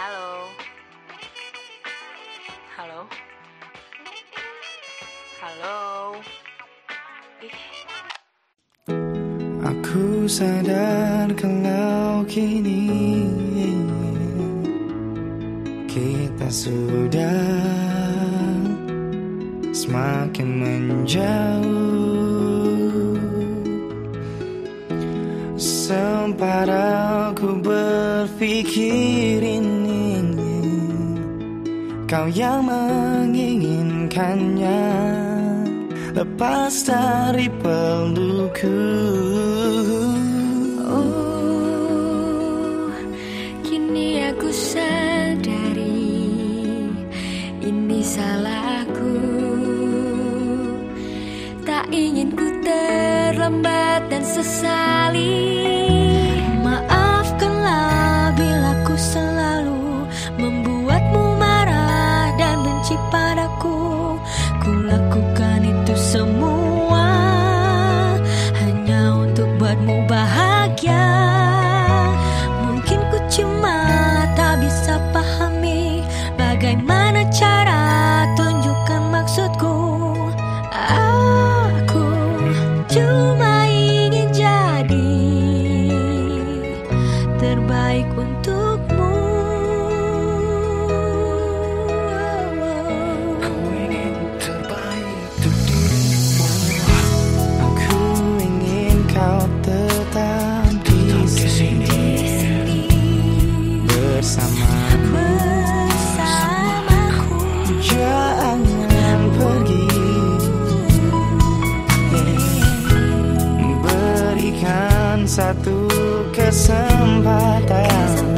Halo. Halo. Halo. Ih. Aku sadar kalau kini kita sudah semakin menjauh. Sempat aku ber pikirin ingin Kau yang menginginkannya. Lepas dari pelukku Oh, kini aku sadari Ini salahku Tak ingin ku terlambat dan sesali. satu kesempatan.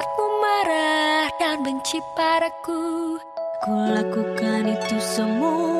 membuatmu marah dan benci padaku. Ku lakukan itu semua